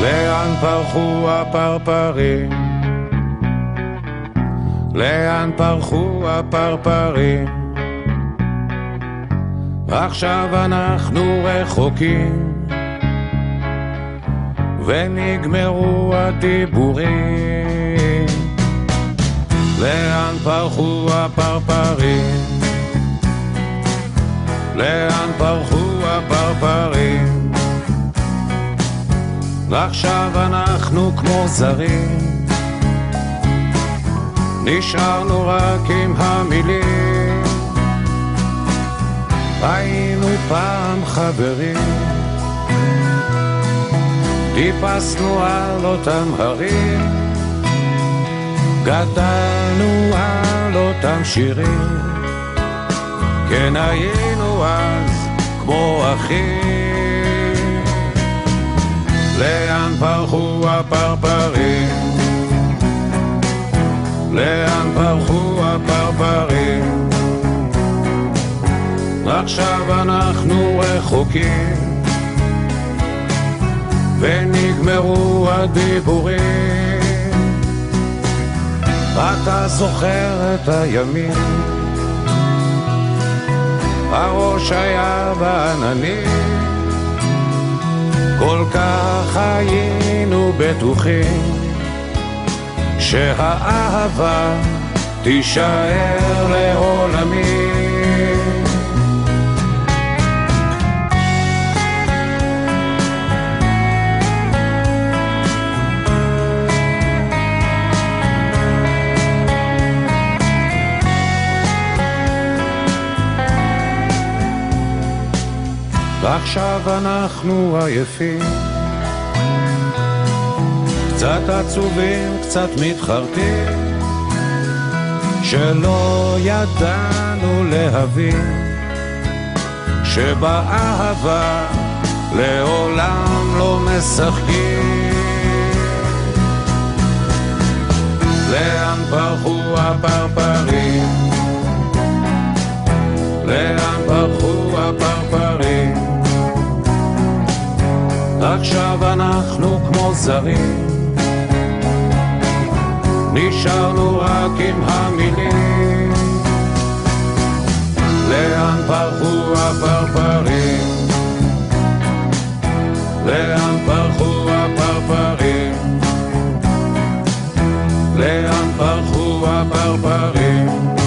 לאן פרחו הפרפרים? לאן פרחו הפרפרים? עכשיו אנחנו רחוקים ונגמרו הדיבורים לאן פרחו הפרפרים? לאן פרחו הפרפרים? ועכשיו אנחנו כמו זרים. נשארנו רק עם המילים. היינו פעם חברים. טיפסנו על אותם הרים. גדלנו על אותם שירים. כן היינו אז כמו אחים פרחו הפרפרים? לאן פרחו הפרפרים? עכשיו אנחנו רחוקים. ונגמרו הדיבורים. אתה זוכר את הימים? הראש היה בעננים. כל כך היינו בטוחים שהאהבה תישאר לעולמים ועכשיו אנחנו עייפים קצת עצובים, קצת מתחרטים שלא ידענו להבין שבאהבה לעולם לא משחקים לאן פרחו הפרפרים? לאן פרחו הפרפרים? עכשיו אנחנו כמו זרים נשארנו רק עם המילים לאן פרחו הפרפרים? לאן פרחו הפרפרים? לאן פרחו הפרפרים?